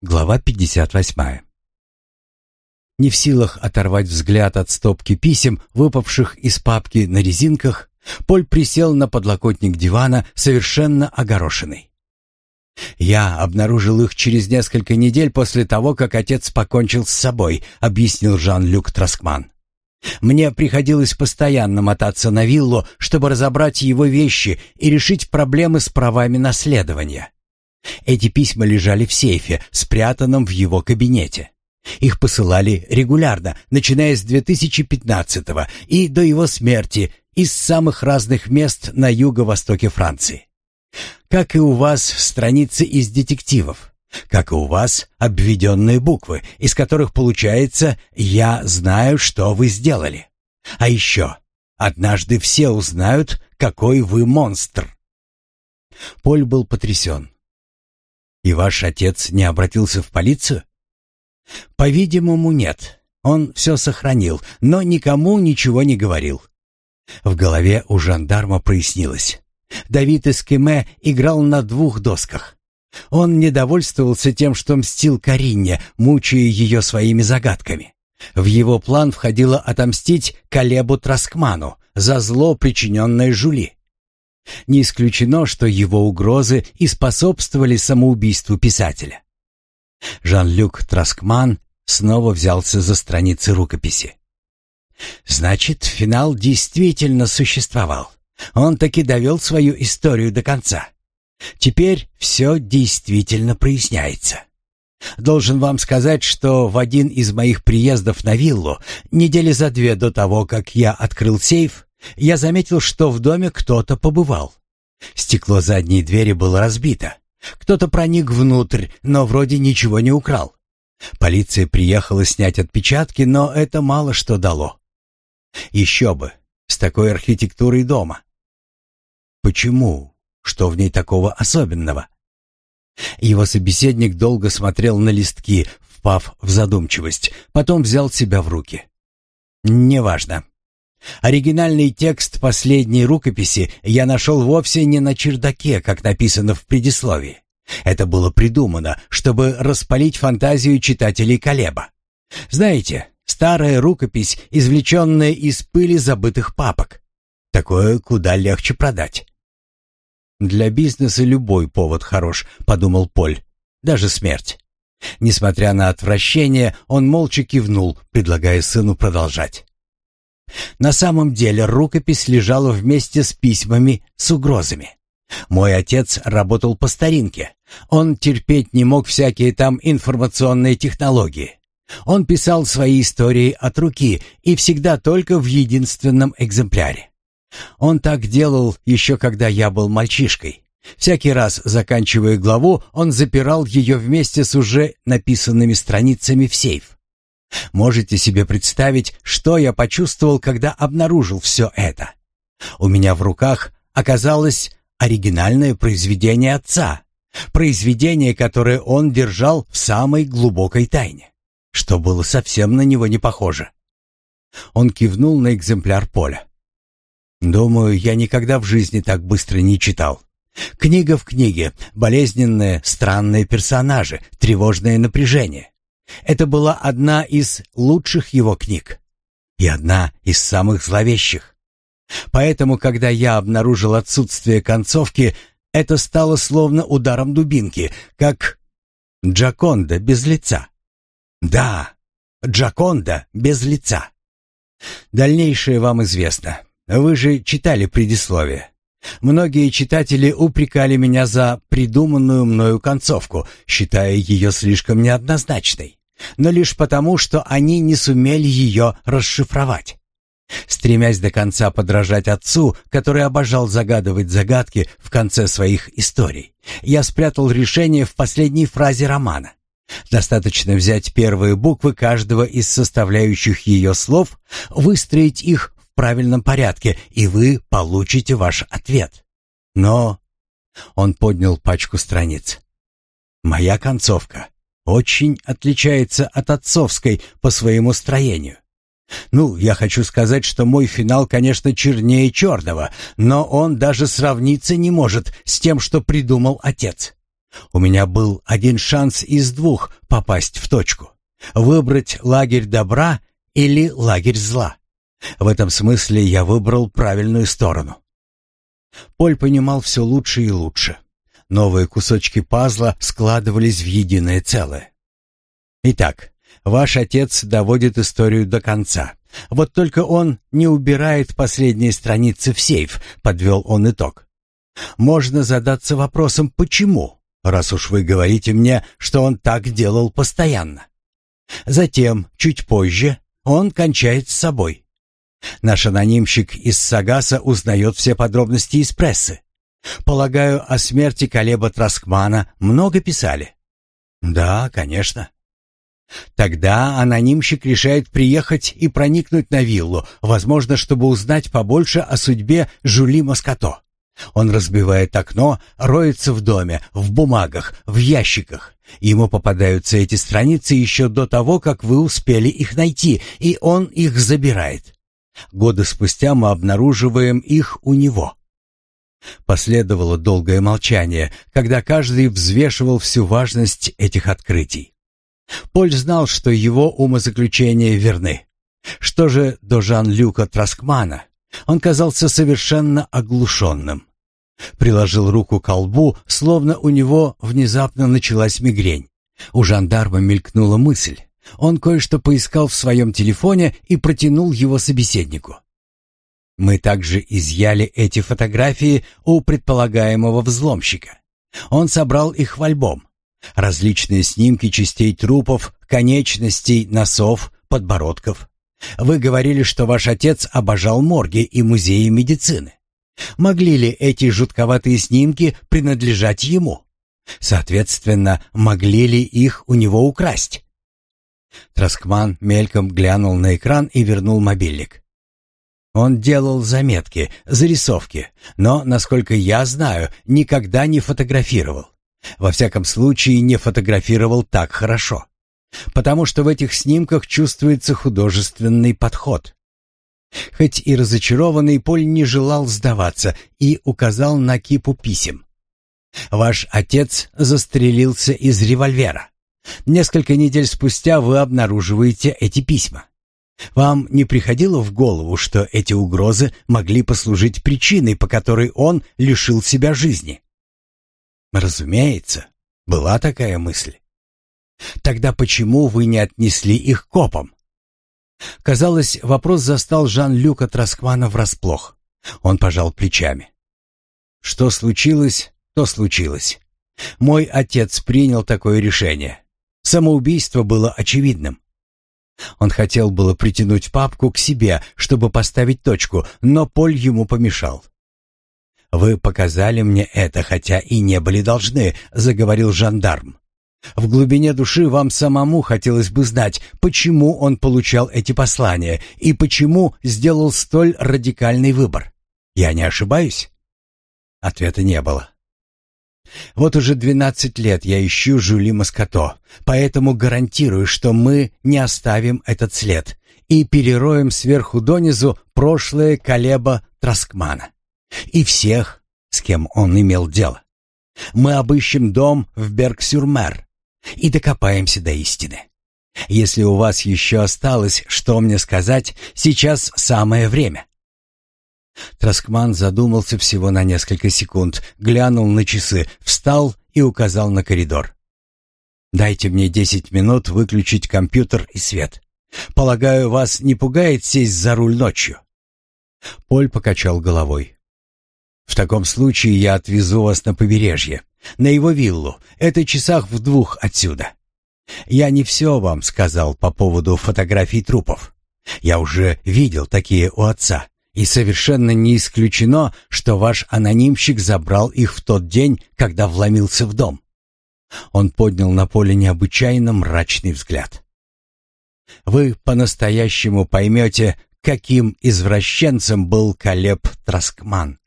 Глава 58. Не в силах оторвать взгляд от стопки писем, выпавших из папки на резинках, Поль присел на подлокотник дивана, совершенно огорошенный. «Я обнаружил их через несколько недель после того, как отец покончил с собой», объяснил Жан-Люк Троскман. «Мне приходилось постоянно мотаться на виллу, чтобы разобрать его вещи и решить проблемы с правами наследования». Эти письма лежали в сейфе, спрятанном в его кабинете. Их посылали регулярно, начиная с 2015-го и до его смерти из самых разных мест на юго-востоке Франции. Как и у вас, страницы из детективов. Как и у вас, обведенные буквы, из которых получается «Я знаю, что вы сделали». А еще, однажды все узнают, какой вы монстр. Поль был потрясен. И ваш отец не обратился в полицию? По-видимому, нет. Он все сохранил, но никому ничего не говорил. В голове у жандарма прояснилось. Давид Эскиме играл на двух досках. Он недовольствовался тем, что мстил Каринне, мучая ее своими загадками. В его план входило отомстить Калебу Траскману за зло, причиненное Жули. Не исключено, что его угрозы и способствовали самоубийству писателя. Жан-Люк Траскман снова взялся за страницы рукописи. Значит, финал действительно существовал. Он таки довел свою историю до конца. Теперь все действительно проясняется. Должен вам сказать, что в один из моих приездов на виллу, недели за две до того, как я открыл сейф, я заметил, что в доме кто-то побывал. Стекло задней двери было разбито. Кто-то проник внутрь, но вроде ничего не украл. Полиция приехала снять отпечатки, но это мало что дало. Еще бы, с такой архитектурой дома. Почему? Что в ней такого особенного? Его собеседник долго смотрел на листки, впав в задумчивость, потом взял себя в руки. «Неважно. Оригинальный текст последней рукописи я нашел вовсе не на чердаке, как написано в предисловии. Это было придумано, чтобы распалить фантазию читателей Колеба. Знаете, старая рукопись, извлеченная из пыли забытых папок. Такое куда легче продать. «Для бизнеса любой повод хорош», — подумал Поль. «Даже смерть». Несмотря на отвращение, он молча кивнул, предлагая сыну продолжать. На самом деле рукопись лежала вместе с письмами с угрозами. Мой отец работал по старинке. Он терпеть не мог всякие там информационные технологии. Он писал свои истории от руки и всегда только в единственном экземпляре. Он так делал еще когда я был мальчишкой. Всякий раз, заканчивая главу, он запирал ее вместе с уже написанными страницами в сейф. Можете себе представить, что я почувствовал, когда обнаружил все это? У меня в руках оказалось оригинальное произведение отца, произведение, которое он держал в самой глубокой тайне, что было совсем на него не похоже. Он кивнул на экземпляр поля. «Думаю, я никогда в жизни так быстро не читал. Книга в книге, болезненные, странные персонажи, тревожное напряжение. Это была одна из лучших его книг и одна из самых зловещих. Поэтому, когда я обнаружил отсутствие концовки, это стало словно ударом дубинки, как Джаконда без лица. Да, Джаконда без лица. Дальнейшее вам известно. Вы же читали предисловие. Многие читатели упрекали меня за придуманную мною концовку, считая ее слишком неоднозначной но лишь потому, что они не сумели ее расшифровать. Стремясь до конца подражать отцу, который обожал загадывать загадки в конце своих историй, я спрятал решение в последней фразе романа. Достаточно взять первые буквы каждого из составляющих ее слов, выстроить их в правильном порядке, и вы получите ваш ответ. Но... Он поднял пачку страниц. «Моя концовка очень отличается от отцовской по своему строению. Ну, я хочу сказать, что мой финал, конечно, чернее черного, но он даже сравниться не может с тем, что придумал отец. У меня был один шанс из двух попасть в точку. Выбрать лагерь добра или лагерь зла. В этом смысле я выбрал правильную сторону. Поль понимал все лучше и лучше новые кусочки пазла складывались в единое целое. Итак, ваш отец доводит историю до конца. Вот только он не убирает последние страницы в сейф, подвел он итог. Можно задаться вопросом «почему?», раз уж вы говорите мне, что он так делал постоянно. Затем, чуть позже, он кончает с собой. Наш анонимщик из Сагаса узнает все подробности из прессы. Полагаю, о смерти Калеба Траскмана много писали? Да, конечно. Тогда анонимщик решает приехать и проникнуть на виллу, возможно, чтобы узнать побольше о судьбе Жули Маскато. Он разбивает окно, роется в доме, в бумагах, в ящиках. Ему попадаются эти страницы еще до того, как вы успели их найти, и он их забирает. Годы спустя мы обнаруживаем их у него. Последовало долгое молчание, когда каждый взвешивал всю важность этих открытий. Поль знал, что его умозаключения верны. Что же до Жан-Люка Траскмана? Он казался совершенно оглушенным. Приложил руку к лбу, словно у него внезапно началась мигрень. У жандарма мелькнула мысль. Он кое-что поискал в своем телефоне и протянул его собеседнику. Мы также изъяли эти фотографии у предполагаемого взломщика. Он собрал их в альбом. Различные снимки частей трупов, конечностей, носов, подбородков. Вы говорили, что ваш отец обожал морги и музеи медицины. Могли ли эти жутковатые снимки принадлежать ему? Соответственно, могли ли их у него украсть? Троскман мельком глянул на экран и вернул мобильник. Он делал заметки, зарисовки, но, насколько я знаю, никогда не фотографировал. Во всяком случае, не фотографировал так хорошо. Потому что в этих снимках чувствуется художественный подход. Хоть и разочарованный, Поль не желал сдаваться и указал на кипу писем. «Ваш отец застрелился из револьвера. Несколько недель спустя вы обнаруживаете эти письма. Вам не приходило в голову, что эти угрозы могли послужить причиной, по которой он лишил себя жизни? Разумеется, была такая мысль. Тогда почему вы не отнесли их копам? Казалось, вопрос застал Жан-Люка Тросквана врасплох. Он пожал плечами. Что случилось, то случилось. Мой отец принял такое решение. Самоубийство было очевидным. Он хотел было притянуть папку к себе, чтобы поставить точку, но Поль ему помешал. «Вы показали мне это, хотя и не были должны», — заговорил жандарм. «В глубине души вам самому хотелось бы знать, почему он получал эти послания и почему сделал столь радикальный выбор. Я не ошибаюсь?» Ответа не было. Вот уже 12 лет я ищу Жюли Маскато, поэтому гарантирую, что мы не оставим этот след и перероем сверху донизу прошлое колеба Троскмана. И всех, с кем он имел дело. Мы обыщем дом в Берг-Сюрмер и докопаемся до истины. Если у вас еще осталось, что мне сказать, сейчас самое время. Троскман задумался всего на несколько секунд, глянул на часы, встал и указал на коридор. «Дайте мне десять минут выключить компьютер и свет. Полагаю, вас не пугает сесть за руль ночью?» Поль покачал головой. «В таком случае я отвезу вас на побережье, на его виллу. Это часах в двух отсюда. Я не все вам сказал по поводу фотографий трупов. Я уже видел такие у отца. И совершенно не исключено, что ваш анонимщик забрал их в тот день, когда вломился в дом. Он поднял на поле необычайно мрачный взгляд. Вы по-настоящему поймете, каким извращенцем был Калеб Троскман.